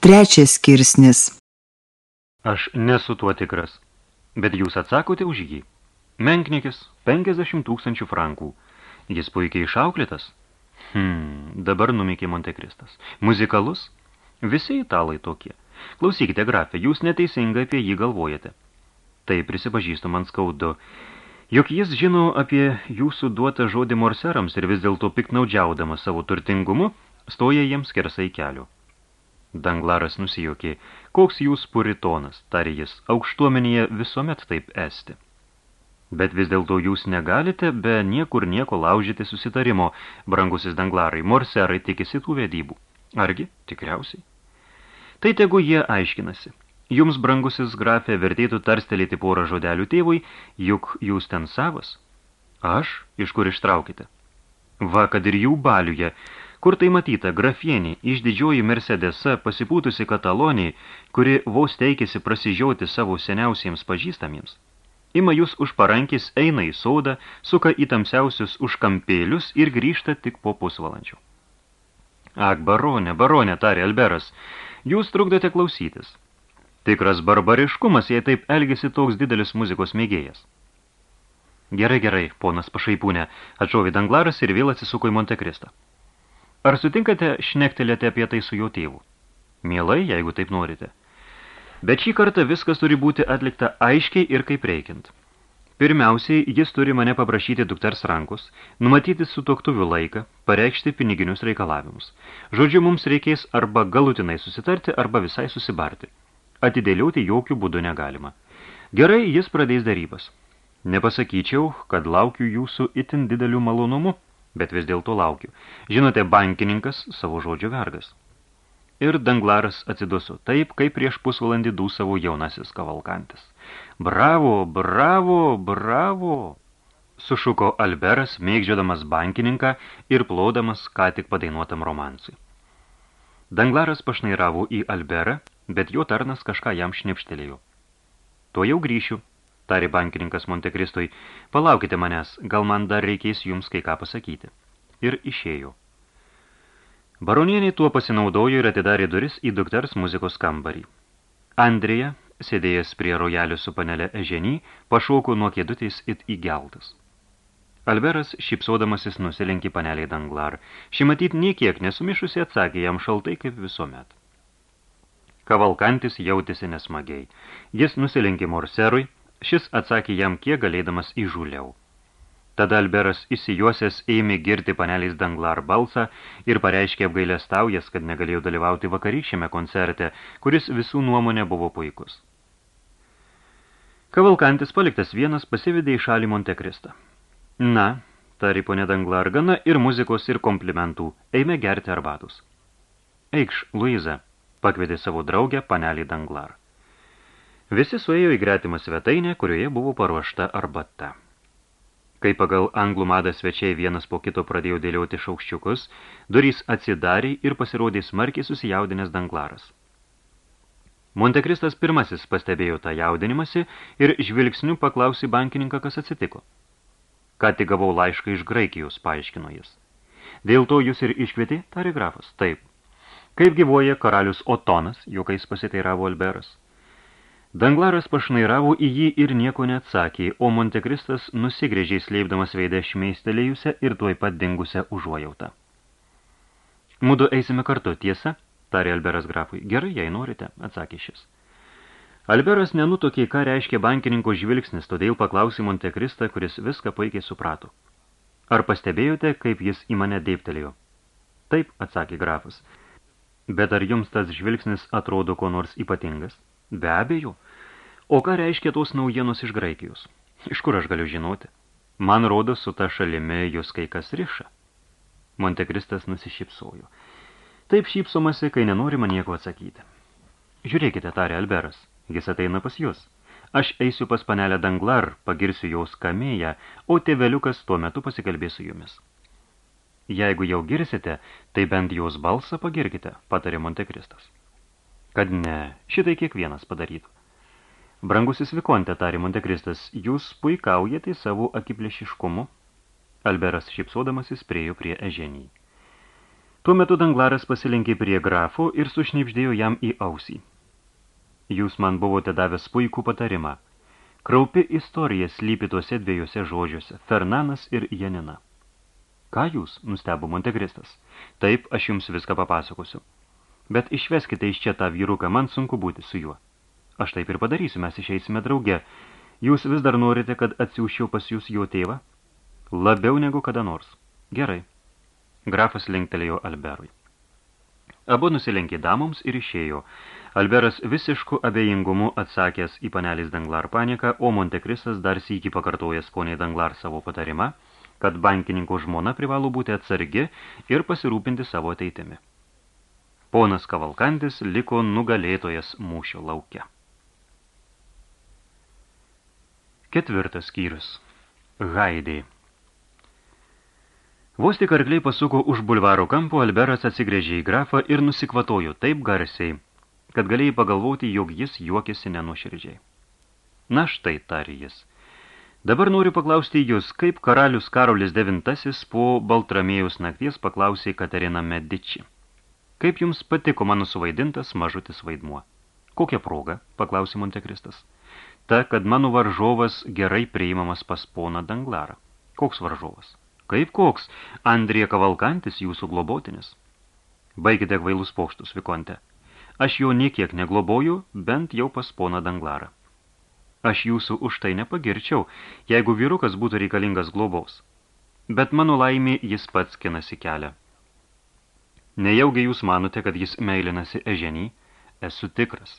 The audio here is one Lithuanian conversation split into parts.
Trečias skirsnis. Aš nesu tuo tikras, bet jūs atsakote už jį. Menknikis, 50 tūkstančių frankų. Jis puikiai išauklėtas. Hmm, dabar numykė Montekristas. Muzikalus? Visi italai tokie. Klausykite, grafė, jūs neteisingai apie jį galvojate. Tai prisipažįstu man skaudu. Juk jis žino apie jūsų duotą žodį morserams ir vis dėlto piknaudžiaudamas savo turtingumu, stoja jiems kersai kelių. Danglaras nusijokė. Koks jūs puritonas, tarė jis, aukštuomenėje visuomet taip esti. Bet vis dėlto jūs negalite be niekur nieko laužyti susitarimo, brangusis danglarai, morserai tikisi tų vedybų. Argi? Tikriausiai. Tai tegu jie aiškinasi. Jums, brangusis grafė, vertėtų tarstelėti porą žodelių tėvui, juk jūs ten savas. Aš? Iš kur ištraukite? Va, kad ir jų baliuje, Kur tai matyta, grafienė, išdidžioji Mercedesa, pasipūtusi kataloniai, kuri vos teikėsi prasižiauti savo seniausiems pažįstamiems. Ima jūs už parankis, eina į saudą, suka į tamsiausius užkampėlius ir grįžta tik po pusvalandžio. Ak, baronė, baronė, tarė Alberas, jūs trukdote klausytis. Tikras barbariškumas, jei taip elgesi toks didelis muzikos mėgėjas. Gerai, gerai, ponas pašaipūnė, atšovė danglaras ir vėl atsisuko į Montekristą. Ar sutinkate šnektelėti apie tai su jo tėvu? Mielai, jeigu taip norite. Bet šį kartą viskas turi būti atlikta aiškiai ir kaip reikiant. Pirmiausiai, jis turi mane paprašyti dukters rankus, numatyti sutoktuvių laiką, pareikšti piniginius reikalavimus. Žodžiu, mums reikės arba galutinai susitarti, arba visai susibarti. Atidėliauti jokių būdų negalima. Gerai, jis pradės darybas. Nepasakyčiau, kad laukiu jūsų itin didelių malonumų, bet vis dėlto laukiu. Žinote, bankininkas savo žodžio vergas. Ir danglaras atsiduso taip, kaip prieš pusvalandį dūsavo jaunasis kavalkantis. Bravo, bravo, bravo! Sušuko Alberas, mėgdžiodamas bankininką ir plodamas ką tik padainuotam romansui. Danglaras pašnairavo į Alberą, bet jo tarnas kažką jam šnipštelėjo. Tuo jau grįšiu, tarė bankininkas Montekristui, palaukite manęs, gal man dar reikės jums kai ką pasakyti. Ir išėjo. Baronienė tuo pasinaudojo ir atidarė duris į dukters muzikos kambarį. Andrija, sėdėjęs prie rojalio su panelė Eženį, pašoko nuo kėdutės it įgeltas. Alberas, šipsodamasis, nusilenkė paneliai danglar. Ši matyt niekiek nesumišusi atsakė jam šaltai kaip visuomet. Kavalkantis jautėsi nesmagiai. Jis nusilenkė morserui, Šis atsakė jam kiek galėdamas įžūliau. Tada Alberas įsijuosęs ėmė girti paneliais danglar balsą ir pareiškė apgailestaujas, kad negalėjo dalyvauti vakarykščiame koncerte, kuris visų nuomonė buvo puikus. Kavalkantis paliktas vienas pasivedė į šalį Montekristą. Na, tari ponė danglar, gana ir muzikos, ir komplimentų, eime gerti arbatus. Eikš, Luiza, pakvietė savo draugę panelį danglar. Visi suėjo į gretimą svetainę, kurioje buvo paruošta arbata. Kai pagal anglų madą svečiai vienas po kito pradėjo dėlioti šaukščiukus, durys atsidarė ir pasirodė smarkiai susijaudinęs danglaras. Montekristas pirmasis pastebėjo tą jaudinimąsi ir žvilgsniu paklausė bankininką, kas atsitiko. Ką tik gavau laišką iš Graikijos, paaiškino jis. Dėl to jūs ir iškvietė, tarė grafas. Taip. Kaip gyvoja karalius Otonas, juokais pasiteiravo Alberas. Danglaras pašnairavo į jį ir nieko neatsakė, o Montekristas nusigrėžiai slėpdamas veidę šmeistelėjusią ir tuoj pat dingusią užuojautą. Mudu eisime kartu, tiesa? tarė Alberas grafui. Gerai, jei norite, atsakė šis. Alberas nenutokė, ką reiškia bankininko žvilgsnis, todėl paklausė Montekristą, kuris viską puikiai suprato. Ar pastebėjote, kaip jis į mane dėptelėjo? Taip, atsakė grafas. Bet ar jums tas žvilgsnis atrodo ko nors ypatingas? Be abejo. O ką reiškia tos naujienos iš Graikijos? Iš kur aš galiu žinoti? Man rodo, su ta šalimi jūs kai kas riša. Montekristas nusišypsojo. Taip šypsomasi, kai nenorima nieko atsakyti. Žiūrėkite, tarė Alberas, jis ateina pas jūs. Aš eisiu pas panelę Danglar, pagirsiu jaus kamėją, o tėveliukas tuo metu pasikalbės su jumis. Jeigu jau girsite, tai bent jos balsą pagirkite, patarė Montekristas. Kad ne, šitai kiekvienas padarytų. Brangusis Vikonte, tarė Montekristas, jūs puikaujate savo akiplėšiškumu. Alberas šipsodamasis priejo prie eženį. Tuo metu Danglaras pasilinkė prie grafo ir sušnipždėjo jam į ausį. Jūs man buvote davęs puikų patarimą. Kraupi istorija slypi tuose dviejose žodžiuose – Fernanas ir Janina. Ką jūs, nustebo Montegristas? Taip, aš jums viską papasakosiu. Bet išveskite iš čia tą vyruką, man sunku būti su juo. Aš taip ir padarysiu, mes išeisime drauge. Jūs vis dar norite, kad atsiųščiau pas jūs jo tėvą? Labiau negu kada nors. Gerai. Grafas linktelėjo Alberui. Abu nusilenkė damoms ir išėjo. Alberas visišku abejingumu atsakęs į panelės Danglar paniką, o Montekristas dar sykį pakartojęs poniai Danglar savo patarimą, kad bankininko žmona privalo būti atsargi ir pasirūpinti savo ateitimi. Ponas Kavalkandis liko nugalėtojas mūšio lauke. Ketvirtas skyrius. Haidė. Vos tik arkliai pasuko už bulvaro kampo, Alberas atsigrėžė į grafą ir nusikvatojo taip garsiai, kad galėjai pagalvoti, jog jis juokėsi nenuoširdžiai. Na štai, tarė jis. Dabar noriu paklausti jūs, kaip karalius Karolis IX po Baltramėjus nakties paklausė Katerina Medici. Kaip jums patiko mano suvaidintas mažutis vaidmuo? Kokia proga? paklausė Montekristas. Ta, kad mano varžovas gerai priimamas pas poną Danglarą. Koks varžovas? Kaip koks? Andrija Kavalkantis jūsų globotinis. Baikite kvailus pokštus, Vikonte. Aš jo niekiek negloboju, bent jau pas poną Danglarą. Aš jūsų už tai nepagirčiau, jeigu vyrukas būtų reikalingas globos. Bet mano laimė jis pats kinasi kelią. Nejaugi jūs manote, kad jis meilinasi eženį? Esu tikras.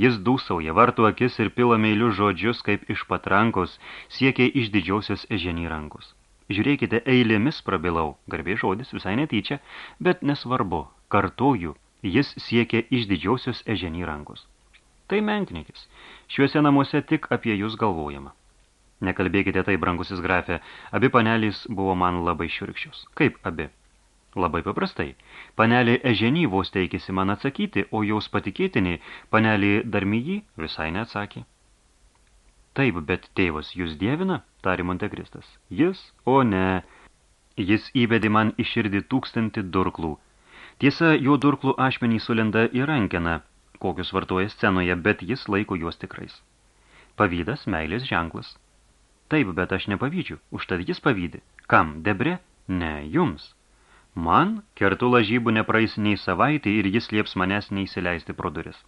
Jis dūsauja, vartų akis ir pila meilius žodžius, kaip iš patrankos, siekia iš didžiausios eženį rankos. Žiūrėkite, eilėmis prabilau, garbė žodis visai netyčia, bet nesvarbu, kartoju, jis siekia iš didžiausios eženį rankos. Tai menknikis, šiuose namuose tik apie jūs galvojama. Nekalbėkite tai, brangusis grafė, abi panelys buvo man labai šiurkščios. Kaip abi? Labai paprastai. Panelė eženį vos teikėsi man atsakyti, o jaus patikėtiniai, panelė darmyjį visai neatsakė. Taip, bet tėvas jūs dievina, tari Montekristas. Jis, o ne, jis įvedė man į širdį tūkstantį durklų. Tiesa, jo durklų ašmenį sulenda į rankeną, kokius vartoja scenoje, bet jis laiko juos tikrais. Pavydas meilės ženklas. Taip, bet aš nepavydžiu, užtad jis pavydi. Kam, debre? Ne, jums. Man kertų lažybų nepraeis nei savaitė ir jis lieps manęs neįsileisti pro duris.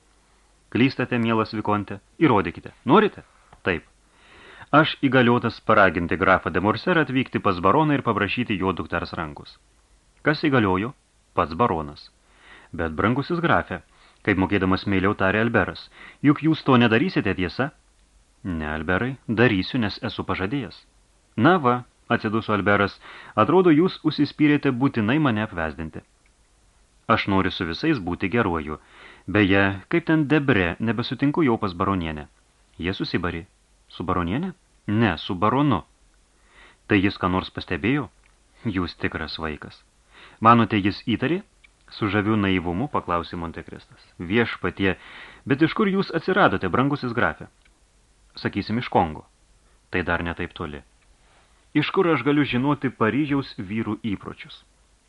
Klystate, mielas Vikonte, įrodykite. Norite? Taip. Aš įgaliotas paraginti grafą de Morser atvykti pas baroną ir paprašyti jo dukters rankus. Kas įgaliojo? Pats baronas. Bet brangusis grafė, kaip mokėdamas meiliau tarė Alberas, juk jūs to nedarysite tiesa? Ne, Alberai, darysiu, nes esu pažadėjęs. Na va, atsiduso Alberas, atrodo, jūs užsispyrėte būtinai mane apvesdinti. Aš noriu su visais būti geruoju. Beje, kaip ten debre, nebesutinku jau pas baronienę. Jie susibarė. Su baronienė? Ne, su baronu. Tai jis ką nors pastebėjo? Jūs tikras vaikas. Manote, jis įtarė? Su žaviu naivumu paklausė Montekristas. Viešpatie, bet iš kur jūs atsiradote, brangusis grafė? Sakysim, iš Kongo. Tai dar netaip toli. Iš kur aš galiu žinoti Paryžiaus vyrų įpročius?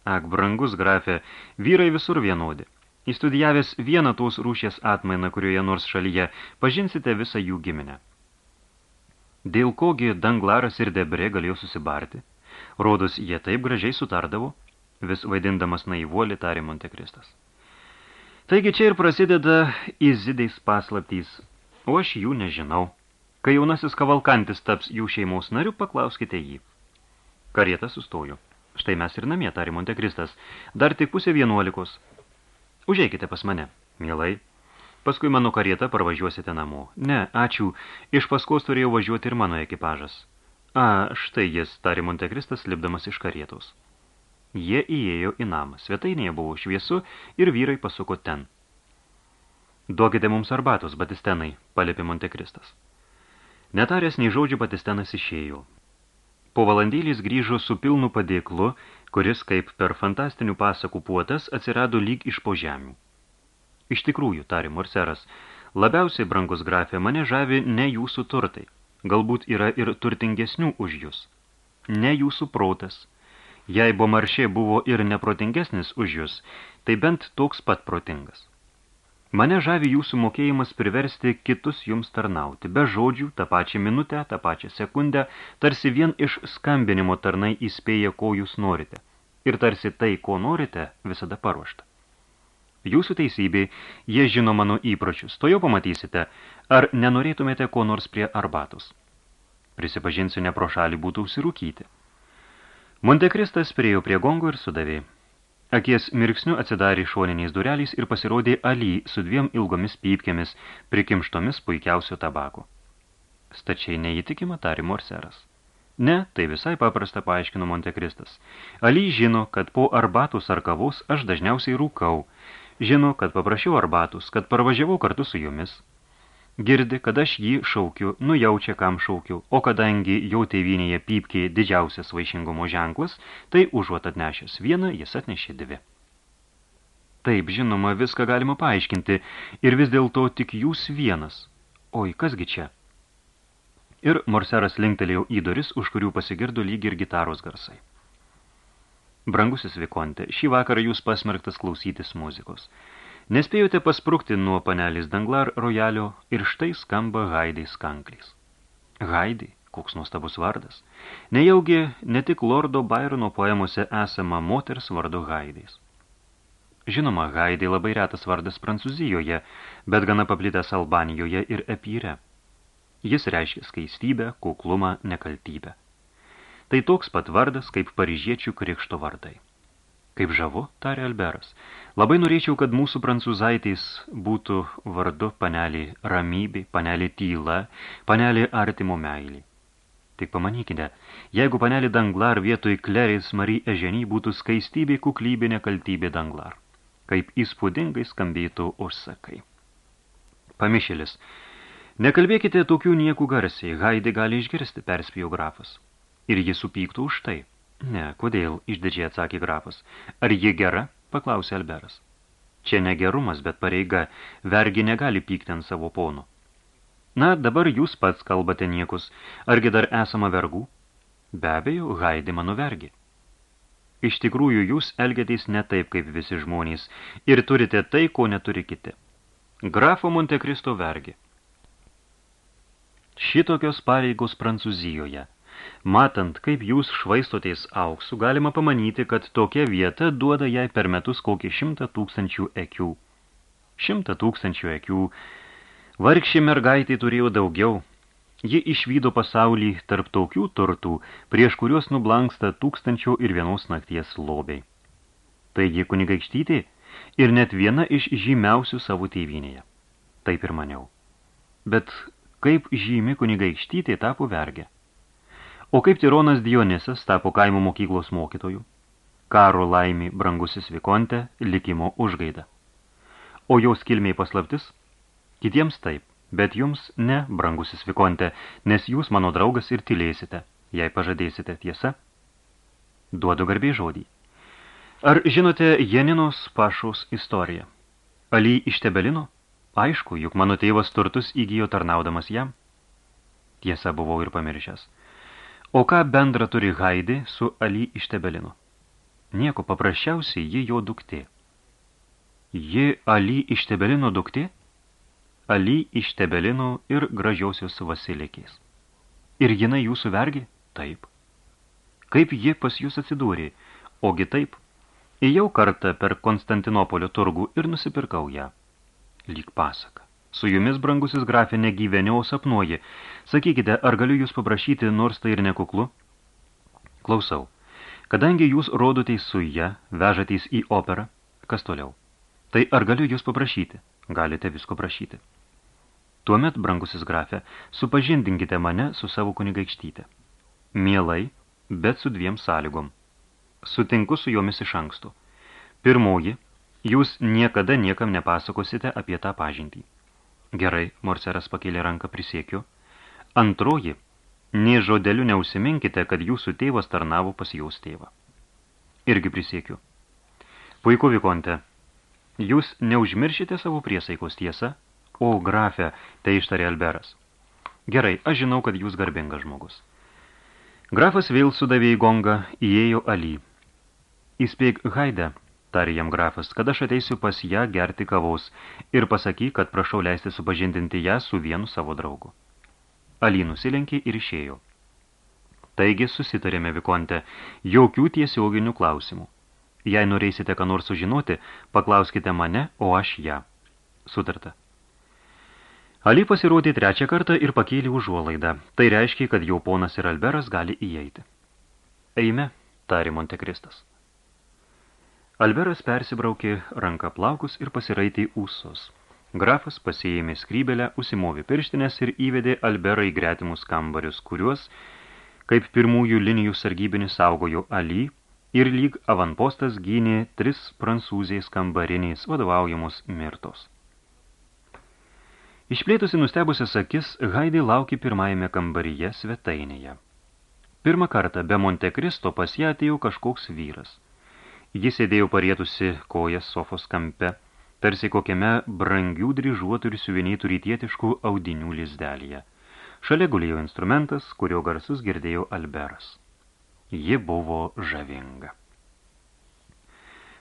Ak, brangus grafė, vyrai visur vienodi. Įstudijavęs vieną tos rūšės atmainą, kurioje nors šalyje, pažinsite visą jų giminę. Dėl kogi Danglaras ir Debre galėjo susibarti? Rodos, jie taip gražiai sutardavo, vis vaidindamas naivuolį tarė Montekristas. Taigi čia ir prasideda izidais paslaptys, o aš jų nežinau. Kai jaunasis kavalkantis taps jų šeimos nariu, paklauskite jį. Karieta sustojo. Štai mes ir namie, tarė Montekristas. Dar tik pusė vienuolikos. Užeikite pas mane, mielai. Paskui mano karieta parvažiuosite namo. Ne, ačiū, iš paskos turėjau važiuoti ir mano ekipažas. A, štai jis, tarė Montekristas, lipdamas iš karietos. Jie įėjo į namą. Svetainėje buvo šviesu ir vyrai pasuko ten. Duokite mums arbatos, batistenai, palėpė Montekristas. Netaręs nei žodžių batistenas išėjo. Po valandėlės grįžo su pilnu padėklu, kuris, kaip per fantastinių pasakų puotas, atsirado lyg iš po žemių. Iš tikrųjų, tarė Morseras, labiausiai brangus grafė mane žavi ne jūsų turtai. Galbūt yra ir turtingesnių už jūs. Ne jūsų protas. Jei Bomaršė buvo ir neprotingesnis už jūs, tai bent toks pat protingas. Mane žavi jūsų mokėjimas priversti kitus jums tarnauti, be žodžių, tą pačią minutę, tą pačią sekundę, tarsi vien iš skambinimo tarnai įspėja, ko jūs norite. Ir tarsi tai, ko norite, visada paruošta. Jūsų teisybė, jie žino mano įpročius, to jau pamatysite, ar nenorėtumėte ko nors prie arbatos. Prisipažinsiu, ne pro šalį būtų užsirūkyti. Montekristas priejo prie gongo ir sudavė. Akies mirksniu atsidarė šoniniais dureliais ir pasirodė Ali su dviem ilgomis pypkėmis, prikimštomis puikiausio tabako. Stačiai neįtikima, tari Morseras. Ne, tai visai paprasta paaiškino Montekristas. Ali žino, kad po arbatos ar kavos aš dažniausiai rūkau. Žino, kad paprašiau arbatus, kad parvažiavau kartu su jumis. Girdi, kad aš jį šaukiu, nujaučia, kam šaukiu, o kadangi jau tėvynėje pypkė didžiausias vaišingumo ženklas, tai užuot atnešęs vieną, jis atnešė dvi. Taip, žinoma, viską galima paaiškinti, ir vis dėlto tik jūs vienas. Oi, kasgi čia? Ir Morseras linktelėjo į duris, už kurių pasigirdo lyg ir gitaros garsai. Brangusis Vikonte, šį vakarą jūs pasmerktas klausytis muzikos. Nespėjote pasprukti nuo panelės danglar rojalio ir štai skamba Haidai skanklys. Haidai, koks nuostabus vardas. Nejaugi ne tik Lordo Byrono poemose esama moters vardu Haidais. Žinoma, Haidai labai retas vardas Prancūzijoje, bet gana paplitęs Albanijoje ir Epyre. Jis reiškia skaistybę, kuklumą, nekaltybę. Tai toks pat vardas, kaip paryžiečių krikšto vardai. Kaip žavu, tarė Alberas. Labai norėčiau, kad mūsų prancūzaitės būtų vardu panelį ramybė, panelį tyla, panelį artimo meilį. Tik pamanykite, jeigu panelį Danglar vietoj Kleris Marie Eženį būtų skaistybė, kuklybė, nekaltybė Danglar. Kaip įspūdingai skambėtų užsakai. Pamišėlis. Nekalbėkite tokių niekų garsiai, Haidė gali išgirsti, perspėjo grafas. Ir jis supyktų už tai. Ne, kodėl, išdidžiai atsakė grafas. Ar ji gera? Paklausė Alberas. Čia ne gerumas, bet pareiga, vergi negali pykti ant savo ponų. Na, dabar jūs pats kalbate niekus, argi dar esama vergų? Be abejo, Haidė mano vergi. Iš tikrųjų, jūs elgiatės ne taip, kaip visi žmonės, ir turite tai, ko neturi kiti. Grafo Montekristo vergi. Šitokios pareigos Prancūzijoje – Matant, kaip jūs švaistotės auksų, galima pamanyti, kad tokia vieta duoda jai per metus kokį šimtą tūkstančių ekių. Šimtą tūkstančių ekių. Vargši mergaitė turėjo daugiau. Ji išvydo pasaulį tarp tokių turtų, prieš kuriuos nublanksta tūkstančio ir vienos nakties lobiai. Taigi kunigaikštytė ir net viena iš žymiausių savo tėvynėje. Taip ir maniau. Bet kaip žymi kunigaikštytė tapo vergė? O kaip tironas Dionisas tapo kaimo mokyklos mokytoju? Karo laimi brangusis Vikonte likimo užgaida. O jos kilmiai paslaptis? Kitiems taip, bet jums ne, brangusis Vikonte, nes jūs mano draugas ir tylėsite, jei pažadėsite tiesa. Duodu garbiai žodį. Ar žinote Jeninos pašaus istoriją? Ali iš Tebelino? Aišku, juk mano tėvas turtus įgyjo tarnaudamas jam. Tiesa, buvau ir pamiršęs. O ką bendra turi Haidė su Ali iš Tebelino? Nieko paprasčiausiai ji jo duktė. Ji Ali iš Tebelino duktė? Ali iš Tebelino ir gražiausios Vasilikės. Ir jinai jūsų vergi? Taip. Kaip ji pas jūs atsidūrė? Ogi taip. Įjau kartą per Konstantinopolio turgų ir nusipirkau ją. Lyg pasaka. Su jumis, brangusis grafė, negyveniau sapnuoji. Sakykite, ar galiu jūs paprašyti, nors tai ir nekuklu? Klausau. Kadangi jūs rodoteis su ją, vežateis į operą, kas toliau? Tai ar galiu jūs paprašyti? Galite visko prašyti. Tuomet, brangusis grafė, supažindinkite mane su savo kunigaikštyte. Mielai, bet su dviem sąlygom. Sutinku su jomis iš anksto. Pirmoji, jūs niekada niekam nepasakosite apie tą pažintį. Gerai, Morseras pakėlė ranką prisiekiu. Antroji, nei žodeliu neusiminkite, kad jūsų tėvas tarnavo pas jaus tėvą. Irgi prisiekiu. Puiku, Vikonte. Jūs neužmiršite savo priesaikos tiesą? O, grafė, tai ištarė Alberas. Gerai, aš žinau, kad jūs garbingas žmogus. Grafas vėl sudavė į gongą, įėjo Ali. Įspėk Haidę, tarė jam grafas, kad aš ateisiu pas ją gerti kavos ir pasaky, kad prašau leisti supažindinti ją su vienu savo draugu. Ali nusilenkė ir išėjo. Taigi susitarėme, Vikonte, jokių tiesioginių klausimų. Jei norėsite ką nors sužinoti, paklauskite mane, o aš ją. Sutarta. Ali pasirodė trečią kartą ir pakėlė užuolaidą. Tai reiškia, kad jau ponas ir Alberas gali įeiti. Eime, tarė Montekristas. Alberas persibraukė ranką plaukus ir pasiraitė ūsus. Grafas pasiėmė skrybelę, užsimovė pirštinės ir įvedė Alberą į gretimus kambarius, kuriuos, kaip pirmųjų linijų sargybinis saugojo Ali, ir lyg avanpostas gynė tris prancūziais kambariniais vadovaujamus mirtos. Išplėtusi nustebusias akis, Haidai laukė pirmajame kambaryje svetainėje. Pirmą kartą be Montekristo pas ją atėjo kažkoks vyras – Jis sėdėjo parietusi kojas sofos kampe, tarsi kokiame brangių dryžuotų ir siuvinytų rytietiškų audinių lizdelėje. Šalia gulėjo instrumentas, kurio garsus girdėjo Alberas. Ji buvo žavinga.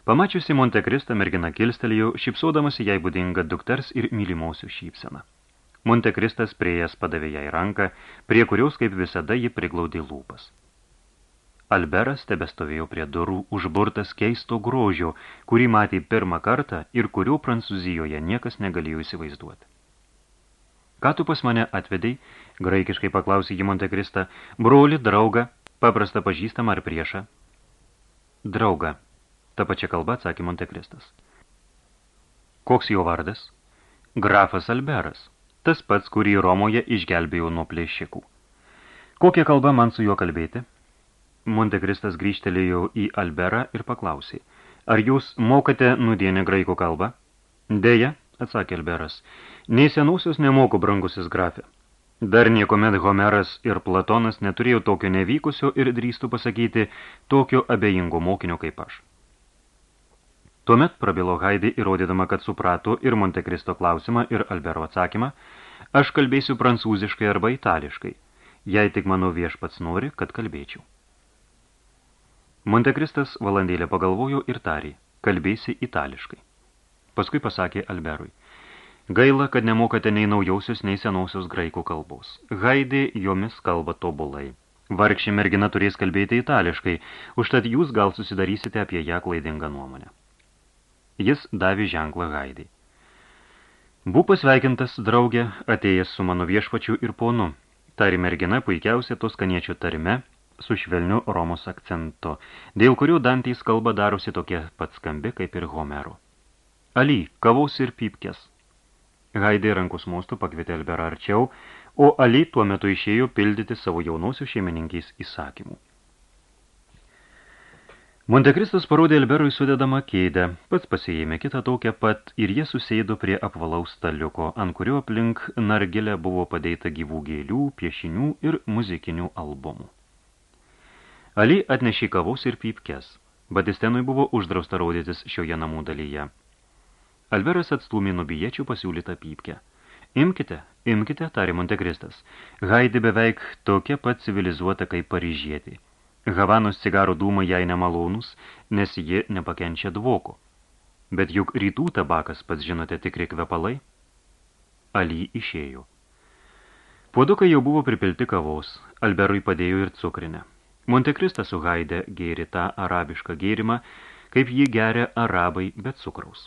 Pamačiusi Montekristą mergina kilstelėjo, šipsodamasi jai būdinga dukters ir mylimosių šypseną. Montekristas priejas padavė jai ranką, prie kurios kaip visada ji priglaudė lūpas. Alberas tebestovėjo prie durų, užburtas keisto grožio, kurį matė pirmą kartą ir kurio Prancūzijoje niekas negalėjo įsivaizduoti. Ką tu pas mane atvedai? Graikiškai paklausė jį Montekrista. Broli, draugą, paprastą pažįstamą ar priešą? Drauga, ta pačia kalba atsakė Montekristas. Koks jo vardas? Grafas Alberas, tas pats, kurį Romoje išgelbėjo nuo plėšikų. Kokią kalbą man su juo kalbėti? Montekristas grįžtelėjo į Alberą ir paklausė, ar jūs mokate nudienę graikų kalbą? Deja, atsakė Alberas, nei senūsius nemoku brangusis grafė. Dar niekomet Homeras ir Platonas neturėjo tokio nevykusio ir drįstų pasakyti tokio abejingo mokinio kaip aš. Tuomet prabilo Haidį įrodydama, kad suprato ir Montekristo klausimą ir Albero atsakymą, aš kalbėsiu prancūziškai arba itališkai, jei tik mano viešpats nori, kad kalbėčiau. Montekristas valandėlę pagalvojo ir tarė, kalbėsi itališkai. Paskui pasakė Alberui, gaila, kad nemokate nei naujausios, nei senausios graikų kalbos. Haidė jomis kalba tobulai. Vargšė mergina turės kalbėti itališkai, užtat jūs gal susidarysite apie ją klaidingą nuomonę. Jis davė ženklą Haidai. Bū pasveikintas draugė, atėjęs su mano viešpačiu ir ponu. Tari mergina puikiausia toskaniečių tarime, su švelniu Romos akcentu, dėl kurių Dantys kalba darosi tokie pat skambi kaip ir Homero. Ali, kavos ir pypkės. Haidai rankus mostų pakvietė Alberą arčiau, o Ali tuo metu išėjo pildyti savo jaunosių šeimininkiais įsakymų. Montekristas parodė Alberui sudedamą kėdę, pats pasiėmė kitą tokią pat ir jie susėdo prie apvalaus staliuko, ant kurio aplink nargilė buvo padėta gyvų gėlių, piešinių ir muzikinių albumų. Ali atnešė kavos ir pypkes. Batistenui buvo uždrausta rodytis šioje namų dalyje. Alveras atstūmė nubijiečių pasiūlytą pypkę. Imkite, imkite, tarė Montekristas. Haidi beveik tokia pat civilizuota kaip Paryžietė. Havanos cigarų dūmai jai nemalonus, nes ji nepakenčia dvoko. Bet juk rytų tabakas, pats žinote, tikri kvepalai. Ali išėjo. Puodukai jau buvo pripilti kavos, Alberui padėjo ir cukrinę. Montekristas su Haide gėri tą arabišką gėrimą, kaip jį geria arabai be cukraus.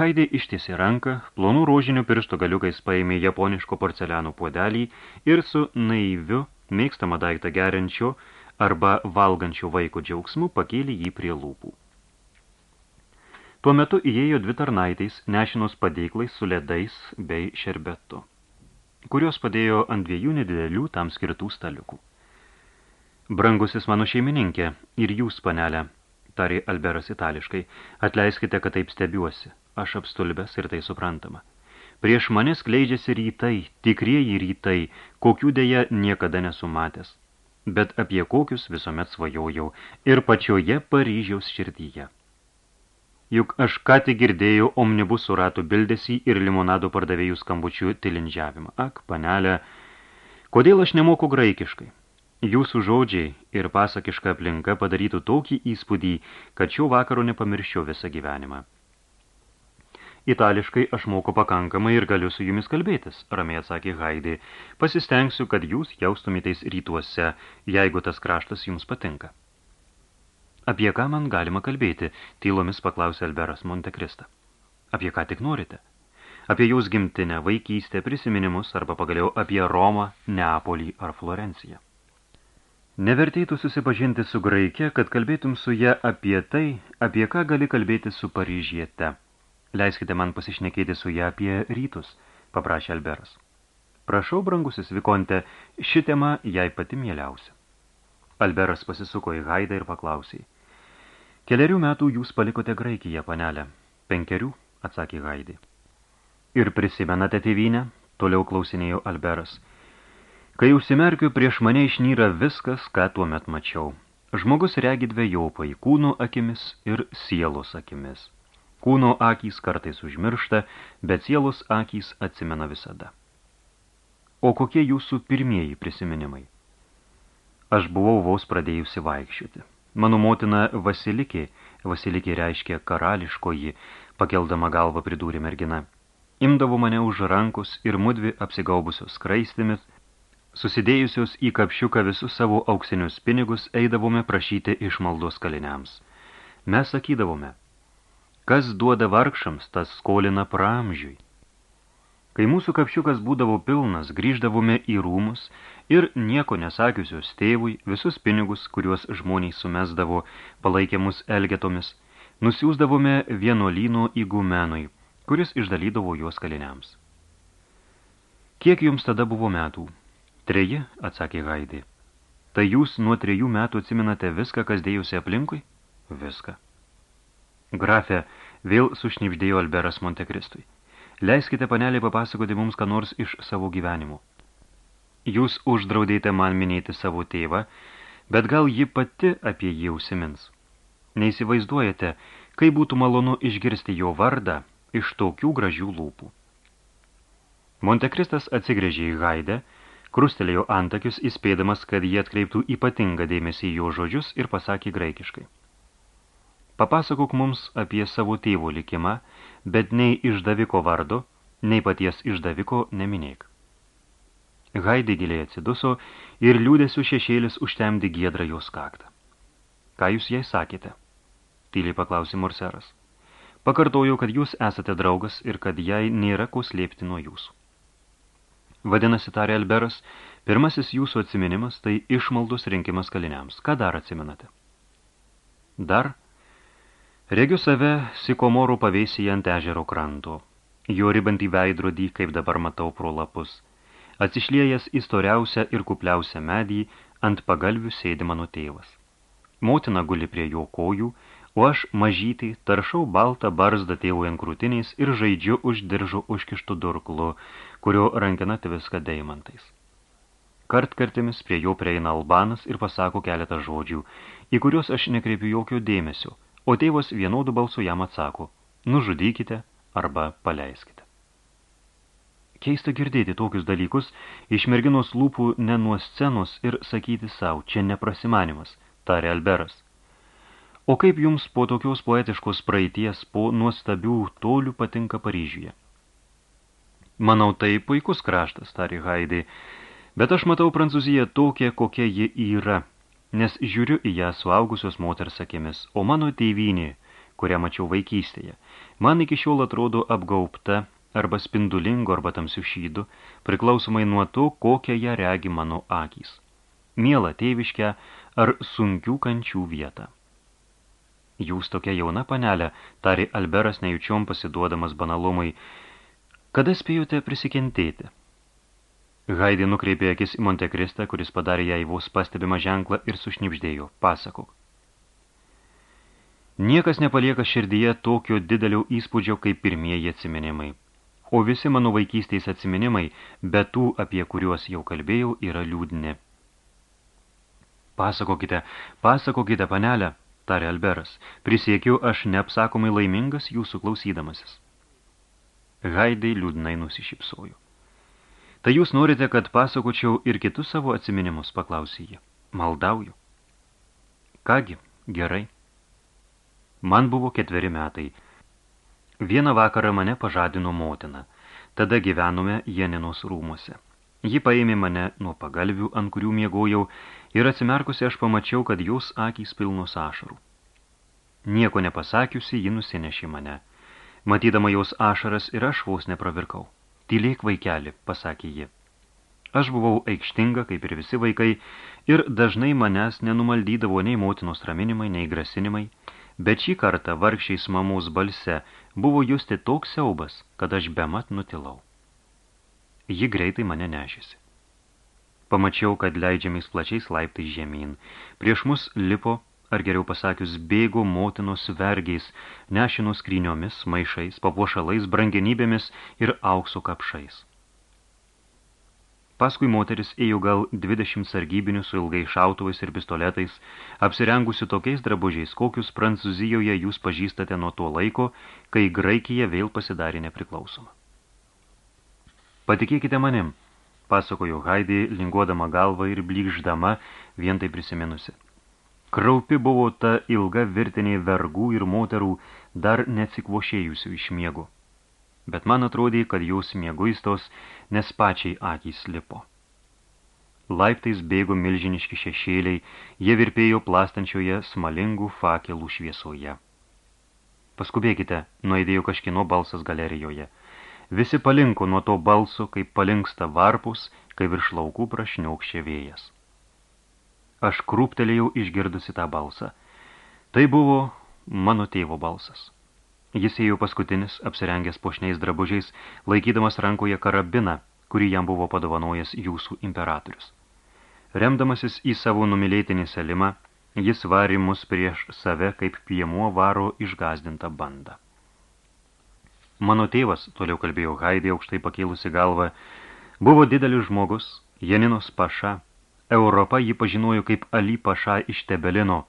Haidė ištiesė ranką, plonų rožinių piršto galiukais paėmė japoniško porceliano puodelį ir su naiviu, mėgstamą daiktą geriančio arba valgančio vaiko džiaugsmu pakėlė jį prie lūpų. Tuo metu įėjo dvi tarnaitais, nešinos padėklais su ledais bei šerbetu, kurios padėjo ant dviejų nedidelių tam skirtų staliukų. Brangusis mano šeimininkė ir jūs, panelė, tarė Alberas itališkai, atleiskite, kad taip stebiuosi. Aš apstulbęs ir tai suprantama. Prieš mane skleidžiasi rytai, tikrieji rytai, kokių dėja niekada nesumatęs. Bet apie kokius visuomet svajojau ir pačioje Paryžiaus širdyje. Juk aš ką tik girdėjau omnibusų ratų bildesį ir limonadų pardavėjų skambučių tilindžiavimą. Ak, panelė, kodėl aš nemoku graikiškai? Jūsų žodžiai ir pasakiška aplinka padarytų tokį įspūdį, kad šio vakaro nepamirščiau visą gyvenimą. Itališkai aš moku pakankamai ir galiu su jumis kalbėtis, ramiai atsakė Haidė. Pasistengsiu, kad jūs jaustumėteis rytuose, jeigu tas kraštas jums patinka. Apie ką man galima kalbėti, tylomis paklausė Alberas Montekrista. Apie ką tik norite? Apie jūs gimtinę, vaikystę, prisiminimus arba pagaliau apie Romą, Neapolį ar Florenciją. Nevertėtų susipažinti su Graikė, kad kalbėtum su ją apie tai, apie ką gali kalbėti su Paryžiete. Leiskite man pasišnekėti su ją apie rytus, paprašė Alberas. Prašau, brangusis Vikonte, ši tema jai pati mieliausia. Alberas pasisuko į Haidą ir paklausė. Keliarių metų jūs palikote Graikiją, panelę. Penkerių, atsakė Haidė. Ir prisimenate tėvynę, toliau klausinėjo Alberas. Kai užsimerkiu, prieš mane išnyra viskas, ką tuo met mačiau. Žmogus regi dvejopai, kūno akimis ir sielos akimis. Kūno akys kartais užmiršta, bet sielos akys atsimena visada. O kokie jūsų pirmieji prisiminimai? Aš buvau vos pradėjusi vaikščioti. Mano motina Vasilikė, Vasilikė reiškia karališkoji, pakeldama galvą pridūrė mergina. Imdavo mane už rankus ir mudvi apsigaubusios kraistimis, Susidėjusios į kapšiuką visus savo auksinius pinigus eidavome prašyti išmaldos kaliniams. Mes sakydavome, kas duoda vargšams, tas skolina praamžiui. Kai mūsų kapšiukas būdavo pilnas, grįždavome į rūmus ir nieko nesakiusios tėvui visus pinigus, kuriuos žmoniai sumesdavo palaikiamus elgetomis, nusiūsdavome vienolyno įgumenui, kuris išdalydavo juos kaliniams. Kiek jums tada buvo metų? Treji, atsakė Haidė. Tai jūs nuo trejų metų atsiminate viską, kas dėjusi aplinkui? Viską. Grafė, vėl sušnipždėjo Alberas Montekristui. Leiskite, panelė, papasakoti mums ką nors iš savo gyvenimų. Jūs uždraudėte man minėti savo tėvą, bet gal ji pati apie jį užsimins. Neįsivaizduojate, kaip būtų malonu išgirsti jo vardą iš tokių gražių lūpų. Montekristas atsigrėžė į Haidę, krustelėjo antakius, įspėdamas, kad jie atkreiptų ypatingą dėmesį į jo žodžius ir pasakė graikiškai. Papasakok mums apie savo tėvo likimą, bet nei išdaviko vardo, nei paties išdaviko neminėk. Haidė giliai atsiduso ir liūdėsių šešėlis užtemdi giedrą jos kaktą. Ką jūs jai sakėte? Tyliai paklausė Morseras. Pakartojau, kad jūs esate draugas ir kad jai nėra ko slėpti nuo jūsų. Vadinasi, tarė Alberas, pirmasis jūsų atsiminimas tai išmaldus rinkimas kaliniams. Ką dar atsimenate? Dar regiu save sikomorų pavėsyje ant ežero kranto, jo ribantį veidrodį, kaip dabar matau pro lapus, atsišliejęs į storiausią ir kupliausią medį, ant pagalvių sėdi mano tėvas. Motina guli prie jo kojų, o aš mažytį taršau baltą barzdą tėvų ant krūtiniais ir žaidžiu už diržų užkištų durklu, kurio rankina tviska deimantais. Kartkartimis prie jo prieina Albanas ir pasako keletą žodžių, į kuriuos aš nekreipiu jokio dėmesio, o tėvas vienodų balsų jam atsako, nužudykite arba paleiskite. Keista girdėti tokius dalykus iš merginos lūpų ne nuo scenos ir sakyti savo, čia neprasimanimas, tarė Alberas. O kaip jums po tokios poetiškos praeities, po nuostabių tolių patinka Paryžiuje? Manau, tai puikus kraštas, tari Haidai, bet aš matau Prancūziją tokią, kokia ji yra, nes žiūriu į ją suaugusios moters akimis, o mano tėvynė, kurią mačiau vaikystėje, man iki šiol atrodo apgaupta arba spindulingo arba tamsių šydų, priklausomai nuo to, kokią ją regi mano akys. Miela tėviškę ar sunkių kančių vietą. Jūs tokia jauna panelė, tari Alberas nejučiom pasiduodamas banalumui. Kada spėjote prisikentėti? Haidė nukreipė akis į Montekristą, kuris padarė jai vos pastebimą ženklą ir sušnipždėjo. Pasakok. Niekas nepalieka širdyje tokio didelio įspūdžio kaip pirmieji atsiminimai. O visi mano vaikystės atsiminimai, be tų, apie kuriuos jau kalbėjau, yra liūdni. Pasakokite, pasakokite, panelę, tarė Alberas, prisiekiu aš neapsakomai laimingas jūsų klausydamasis. Haidai liūdnai nusišypsojo. Tai jūs norite, kad pasakočiau ir kitus savo atsiminimus, paklausė jį. maldauju. Kągi, gerai. Man buvo ketveri metai. Vieną vakarą mane pažadino motina. Tada gyvenome Jeninos rūmuose. Ji paėmė mane nuo pagalvių, ant kurių miegojau, ir atsimerkusi aš pamačiau, kad jos akys pilnos ašarų. Nieko nepasakiusi, ji nusinešė mane. Matydama jos ašaras ir aš vos nepravirkau. Tylėk vaikeli, pasakė ji. Aš buvau aikštinga, kaip ir visi vaikai, ir dažnai manęs nenumaldydavo nei motinos raminimai, nei grasinimai, bet šį kartą vargšiais mamos balse buvo justi toks siaubas, kad aš bemat nutilau. Ji greitai mane nešėsi. Pamačiau, kad leidžiamais plačiais laiptais žemyn. Prieš mus lipo, ar geriau pasakius, bėgo motinos vergiais, nešino skryniomis, maišais, papuošalais, brangenybėmis ir aukso kapšais. Paskui moteris ėjo gal 20 sargybinių su ilgai šautuvais ir pistoletais, apsirengusi tokiais drabužiais, kokius Prancūzijoje jūs pažįstate nuo to laiko, kai Graikija vėl pasidarė nepriklausoma. Patikėkite manim, pasakojo Haidį, linguodama galvą ir blykždama, vien tai prisiminusi. Kraupi buvo ta ilga virtinė vergų ir moterų, dar neatsikvošėjusių iš miego bet man atrodė, kad jos mieguistos, nes pačiai akys lipo. Laiptais bėgo milžiniški šešėliai, jie virpėjo plastančioje smalingų fakelų šviesoje. Paskubėkite, nuaidėjo kažkino balsas galerijoje. Visi palinko nuo to balso, kaip palinksta varpus, kai virš laukų prašniaukščia vėjas. Aš krūptelėjau išgirdusi tą balsą. Tai buvo mano tėvo balsas. Jis ėjo paskutinis, apsirengęs pošniais drabužiais, laikydamas rankoje karabiną, kurį jam buvo padovanojęs jūsų imperatorius. Remdamasis į savo numylėtinį selimą, jis varė mus prieš save, kaip piemuo varo išgazdintą bandą. Mano tėvas, toliau kalbėjo Haidė aukštai pakėlusi galvą, buvo didelis žmogus, Janinos paša. Europa jį pažinojo kaip Ali paša iš Tebelino,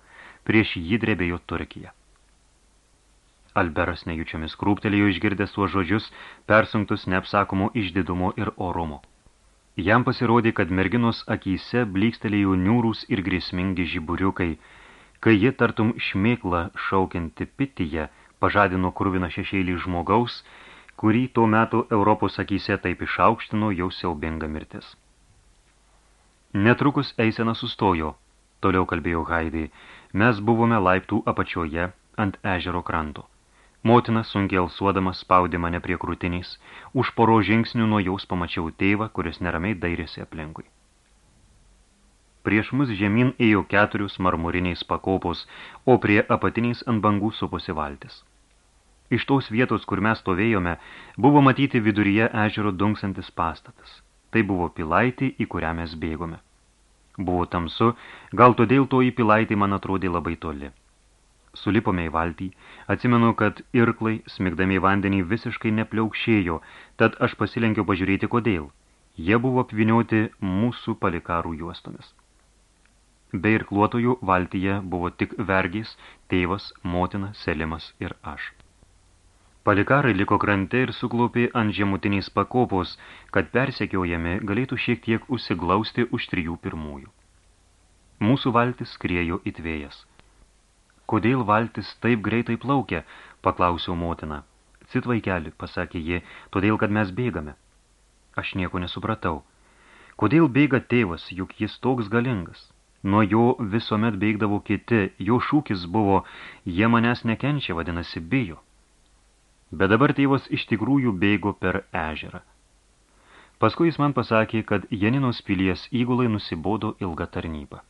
prieš jį drebėjo Turkija. Alberas nejučiomis krūptelėjo išgirdęs tuos žodžius, persunktus neapsakomo išdidumo ir orumo. Jam pasirodė, kad merginos akyse blykstelėjo niūrūs ir grėsmingi žiburiukai, kai ji tartum šmėkla šaukianti pityje pažadino krūviną šešėlį žmogaus, kurį tuo metu Europos akyse taip išaukštino jau siaubinga mirtis. Netrukus eisena sustojo, toliau kalbėjo Haidai, mes buvome laiptų apačioje ant ežero kranto. Motina sunkiai alsuodama spaudė mane prie krūtiniais, už poro žingsnių nuo jaus pamačiau tėvą, kuris neramiai dairėsi aplinkui. Prieš mus žemyn ėjo keturius marmuriniais pakopos, o prie apatiniais ant bangų supusi valtis. Iš tos vietos, kur mes stovėjome, buvo matyti viduryje ežero dunksantis pastatas. Tai buvo pilaitį, į kurią mes bėgome. Buvo tamsu, gal todėl to į pilaitį man atrodė labai toli. Sulipome į valtį, atsimenu, kad irklai, smigdami į vandenį, visiškai nepliaukšėjo, tad aš pasilenkiau pažiūrėti, kodėl. Jie buvo apvinioti mūsų palikarų juostomis. Be irkluotojų valtyje buvo tik vergys, tėvas, motina, selimas ir aš. Palikarai liko krante ir suklopė ant žemutiniais pakopos, kad persekiojami galėtų šiek tiek užsiglausti už trijų pirmųjų. Mūsų valtis skriejo įtvėjas. Kodėl valtis taip greitai plaukia, paklausiau motiną. Cit vaikeli, pasakė ji, todėl, kad mes bėgame. Aš nieko nesupratau. Kodėl bėga tėvas, juk jis toks galingas? Nuo jo visuomet bėgdavo kiti, jo šūkis buvo, jie manęs nekenčia, vadinasi, bijo. Bet dabar tėvas iš tikrųjų bėgo per ežerą. Paskui jis man pasakė, kad Janinos pilies įgulai nusibodo ilgą tarnybą.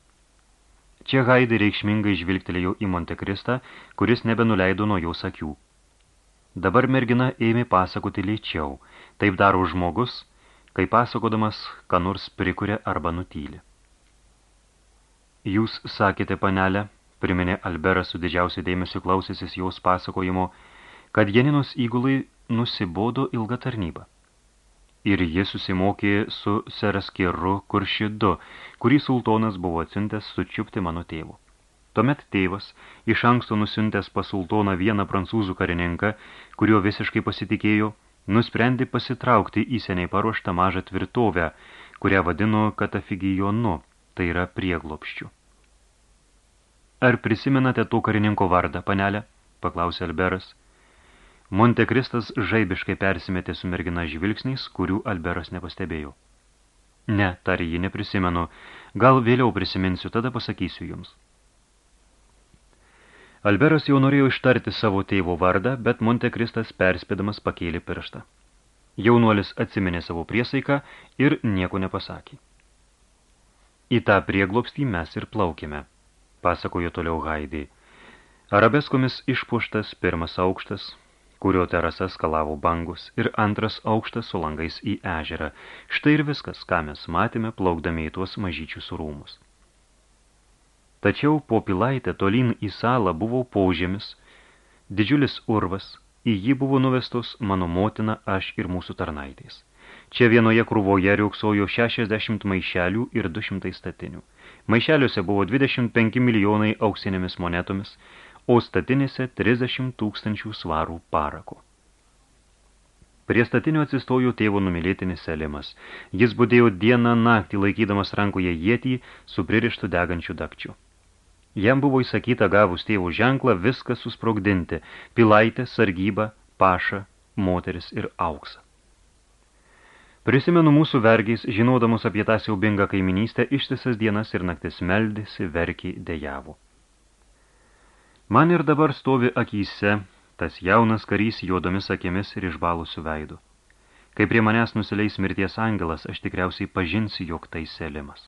Čia Haidai reikšmingai žvilgtelėjo į Montekristą, kuris nebenuleido nuo jos akių. Dabar mergina ėmė pasakoti lėčiau. Taip daro žmogus, kai pasakodamas, ką nors prikuria arba nutyli. Jūs sakėte, panelė, priminė Alberas su didžiausiai dėmesio klausysis jos pasakojimo, kad Janinos įgulai nusibodo ilgą tarnybą ir jis susimokė su Seraskirru Kuršidu, kurį sultonas buvo atsintęs sučiupti mano tėvų. Tuomet tėvas, iš anksto nusintęs pas sultoną vieną prancūzų karininką, kurio visiškai pasitikėjo, nusprendė pasitraukti į seniai paruoštą mažą tvirtovę, kurią vadino Katafigijonu, tai yra prieglopščių. Ar prisimenate to karininko vardą, panelė? paklausė Alberas. Montekristas žaibiškai persimetė su mergina žvilgsniais, kurių Alberas nepastebėjo. Ne, tarė jį neprisimenu, gal vėliau prisiminsiu, tada pasakysiu jums. Alberas jau norėjo ištarti savo tėvo vardą, bet Montekristas perspėdamas pakėlė pirštą. Jaunuolis atsiminė savo priesaiką ir nieko nepasakė. Į tą prieglobstį mes ir plaukėme, pasakojo toliau Haidai. Arabeskomis išpuštas pirmas aukštas, kurio terasas skalavo bangus, ir antras aukštas su langais į ežerą. Štai ir viskas, ką mes matėme, plaukdami į tuos mažyčius rūmus. Tačiau po pilaitę tolyn į salą buvo paužėmis, didžiulis urvas, į jį buvo nuvestos mano motina, aš ir mūsų tarnaitės. Čia vienoje krūvoje riauksojo 60 maišelių ir 200 statinių. Maišeliuose buvo 25 milijonai auksinėmis monetomis, o statinėse 30 tūkstančių svarų parako. Prie statinio atsistojo tėvo numylėtinis Selimas. Jis būdėjo dieną naktį laikydamas rankoje jėtį su pririštu degančiu dakčiu. Jam buvo įsakyta gavus tėvų ženklą viską susprogdinti – pilaitę, sargybą, pašą, moteris ir auksą. Prisimenu mūsų vergiais, žinodamus apie tą siaubingą kaiminystę, ištisas dienas ir naktis meldėsi, verkį, dejavo. Man ir dabar stovi akyse tas jaunas karys juodomis akimis ir išbalusių veidų. Kai prie manęs nusileis mirties angelas, aš tikriausiai pažinsiu, jog tai selimas.